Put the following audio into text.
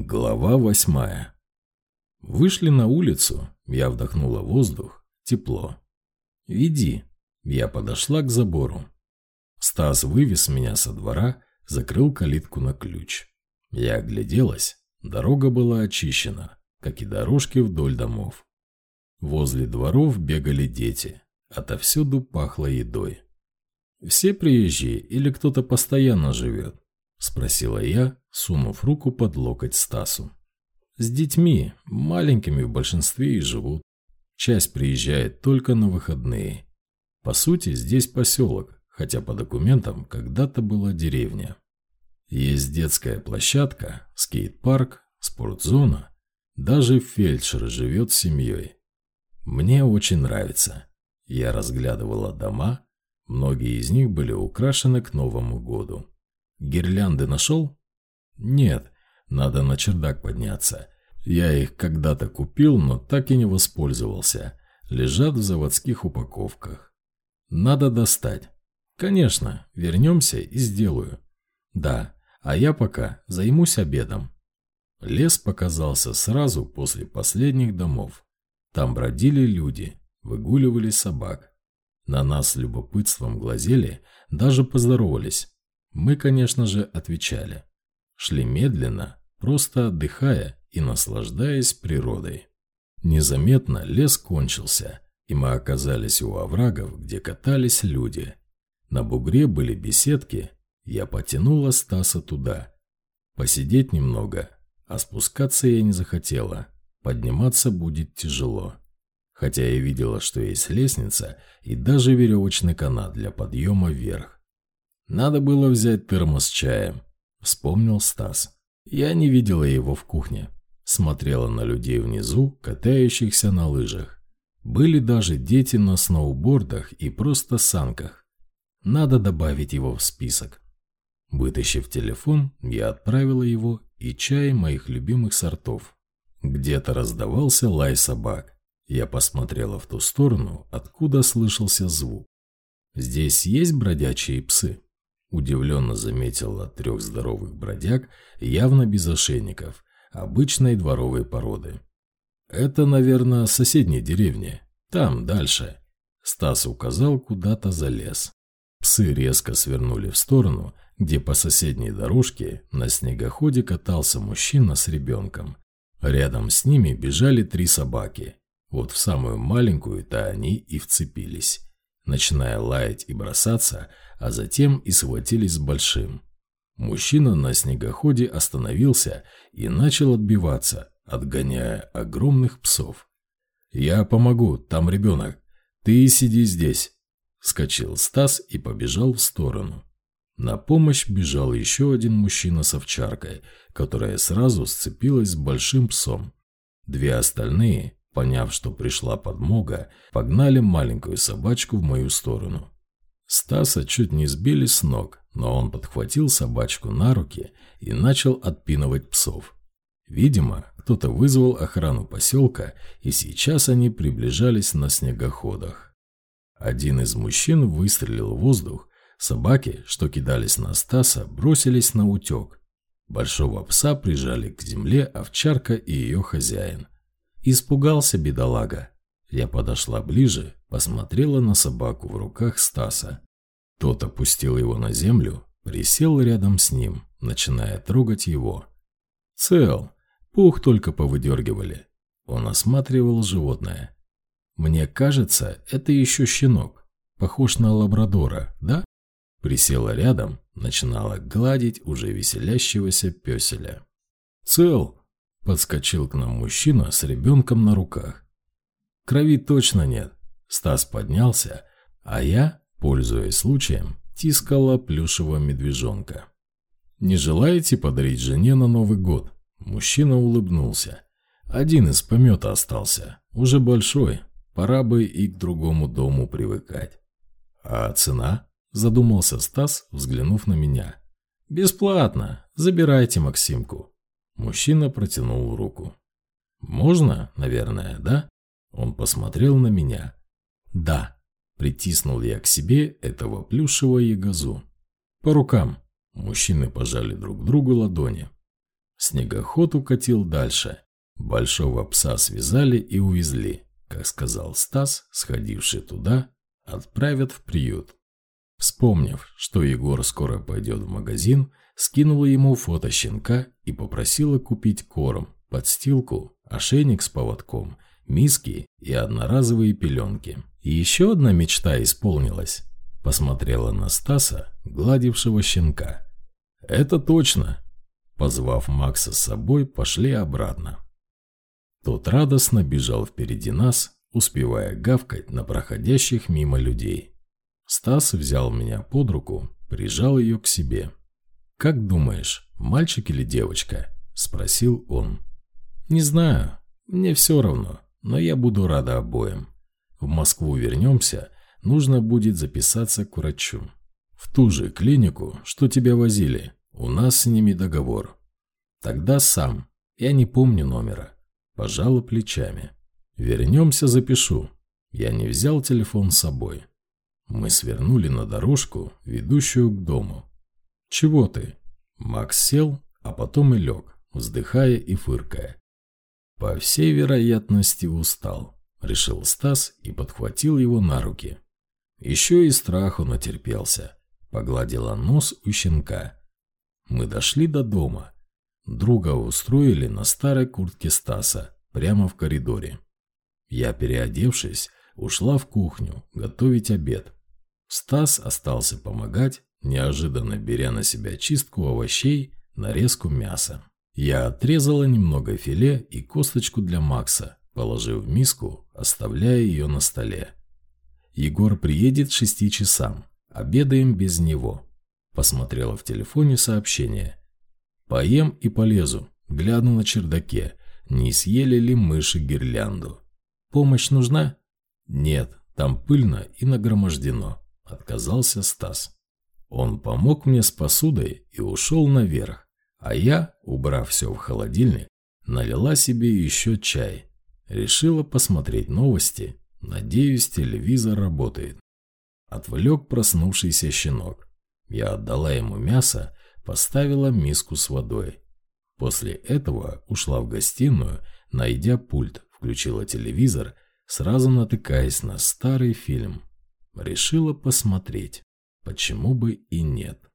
Глава восьмая. Вышли на улицу, я вдохнула воздух, тепло. «Веди». Я подошла к забору. Стас вывез меня со двора, закрыл калитку на ключ. Я огляделась, дорога была очищена, как и дорожки вдоль домов. Возле дворов бегали дети, отовсюду пахло едой. «Все приезжие или кто-то постоянно живет?» – спросила я, сунув руку под локоть Стасу. «С детьми, маленькими в большинстве и живут. Часть приезжает только на выходные. По сути, здесь поселок, хотя по документам когда-то была деревня. Есть детская площадка, скейт-парк, спортзона. Даже фельдшер живет с семьей. Мне очень нравится. Я разглядывала дома, многие из них были украшены к Новому году. Гирлянды нашел? Нет, надо на чердак подняться. Я их когда-то купил, но так и не воспользовался. Лежат в заводских упаковках. Надо достать. Конечно, вернемся и сделаю. Да, а я пока займусь обедом. Лес показался сразу после последних домов. Там бродили люди, выгуливали собак. На нас любопытством глазели, даже поздоровались. Мы, конечно же, отвечали. Шли медленно, просто отдыхая и наслаждаясь природой. Незаметно лес кончился, и мы оказались у оврагов, где катались люди. На бугре были беседки, я потянула Стаса туда. Посидеть немного, а спускаться я не захотела. Подниматься будет тяжело. Хотя я видела, что есть лестница и даже веревочный канат для подъема вверх. Надо было взять термос с чаем, вспомнил Стас. Я не видела его в кухне. Смотрела на людей внизу, катающихся на лыжах. Были даже дети на сноубордах и просто санках. Надо добавить его в список. Вытащив телефон, я отправила его и чай моих любимых сортов. Где-то раздавался лай собак. Я посмотрела в ту сторону, откуда слышался звук. Здесь есть бродячие псы? Удивленно заметила трех здоровых бродяг, явно без ошейников, обычной дворовой породы. «Это, наверное, соседней деревни. Там, дальше». Стас указал куда-то за лес. Псы резко свернули в сторону, где по соседней дорожке на снегоходе катался мужчина с ребенком. Рядом с ними бежали три собаки. Вот в самую маленькую-то они и вцепились. Начиная лаять и бросаться, а затем и схватились с большим. Мужчина на снегоходе остановился и начал отбиваться, отгоняя огромных псов. «Я помогу, там ребенок. Ты сиди здесь». Вскочил Стас и побежал в сторону. На помощь бежал еще один мужчина с овчаркой, которая сразу сцепилась с большим псом. Две остальные, поняв, что пришла подмога, погнали маленькую собачку в мою сторону. Стаса чуть не сбили с ног, но он подхватил собачку на руки и начал отпинывать псов. Видимо, кто-то вызвал охрану поселка, и сейчас они приближались на снегоходах. Один из мужчин выстрелил в воздух, собаки, что кидались на Стаса, бросились на утек. Большого пса прижали к земле овчарка и ее хозяин. Испугался бедолага. Я подошла ближе, посмотрела на собаку в руках Стаса. Тот опустил его на землю, присел рядом с ним, начиная трогать его. «Цел. Пух только повыдергивали». Он осматривал животное. «Мне кажется, это еще щенок. Похож на лабрадора, да?» Присела рядом, начинала гладить уже веселящегося песеля. «Цел!» – подскочил к нам мужчина с ребенком на руках. Крови точно нет. Стас поднялся, а я, пользуясь случаем, тискала плюшевого медвежонка. «Не желаете подарить жене на Новый год?» Мужчина улыбнулся. «Один из помета остался. Уже большой. Пора бы и к другому дому привыкать». «А цена?» Задумался Стас, взглянув на меня. «Бесплатно. Забирайте Максимку». Мужчина протянул руку. «Можно, наверное, да?» Он посмотрел на меня. «Да». Притиснул я к себе этого плюшевого ягозу. «По рукам». Мужчины пожали друг другу ладони. Снегоход укатил дальше. Большого пса связали и увезли. Как сказал Стас, сходивший туда, отправят в приют. Вспомнив, что Егор скоро пойдет в магазин, скинула ему фото щенка и попросила купить корм, подстилку, ошейник с поводком, миски и одноразовые пеленки. И еще одна мечта исполнилась. Посмотрела на Стаса, гладившего щенка. «Это точно!» Позвав Макса с собой, пошли обратно. Тот радостно бежал впереди нас, успевая гавкать на проходящих мимо людей. Стас взял меня под руку, прижал ее к себе. «Как думаешь, мальчик или девочка?» – спросил он. «Не знаю. Мне все равно, но я буду рада обоим. В Москву вернемся, нужно будет записаться к врачу. В ту же клинику, что тебя возили. У нас с ними договор. Тогда сам. Я не помню номера. Пожала плечами. Вернемся, запишу. Я не взял телефон с собой. Мы свернули на дорожку, ведущую к дому. «Чего ты?» Макс сел, а потом и лег, вздыхая и фыркая. По всей вероятности устал, решил Стас и подхватил его на руки. Еще и страху натерпелся. Погладила нос у щенка. Мы дошли до дома. Друга устроили на старой куртке Стаса, прямо в коридоре. Я, переодевшись, ушла в кухню готовить обед. Стас остался помогать, неожиданно беря на себя чистку овощей, нарезку мяса. Я отрезала немного филе и косточку для Макса, положив в миску, оставляя ее на столе. Егор приедет к шести часам. Обедаем без него. Посмотрела в телефоне сообщение. Поем и полезу, гляну на чердаке, не съели ли мыши гирлянду. Помощь нужна? Нет, там пыльно и нагромождено, отказался Стас. Он помог мне с посудой и ушел наверх, а я, убрав все в холодильник, налила себе еще чай. Решила посмотреть новости, надеюсь, телевизор работает. Отвлек проснувшийся щенок. Я отдала ему мясо, Поставила миску с водой. После этого ушла в гостиную, найдя пульт, включила телевизор, сразу натыкаясь на старый фильм. Решила посмотреть. Почему бы и нет.